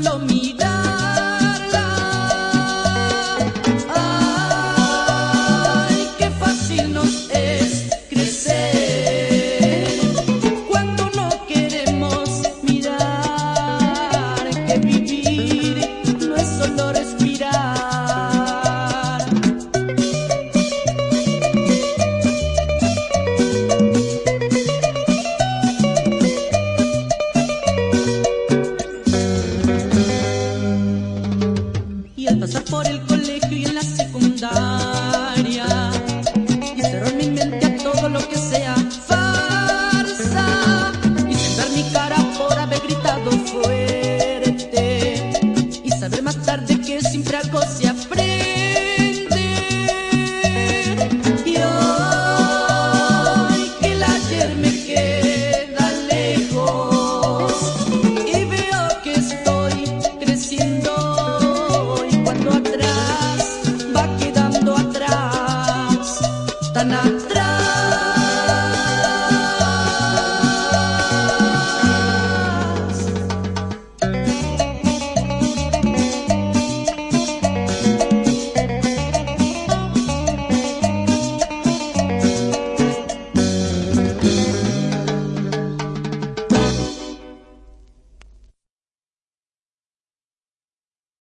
solo mirarla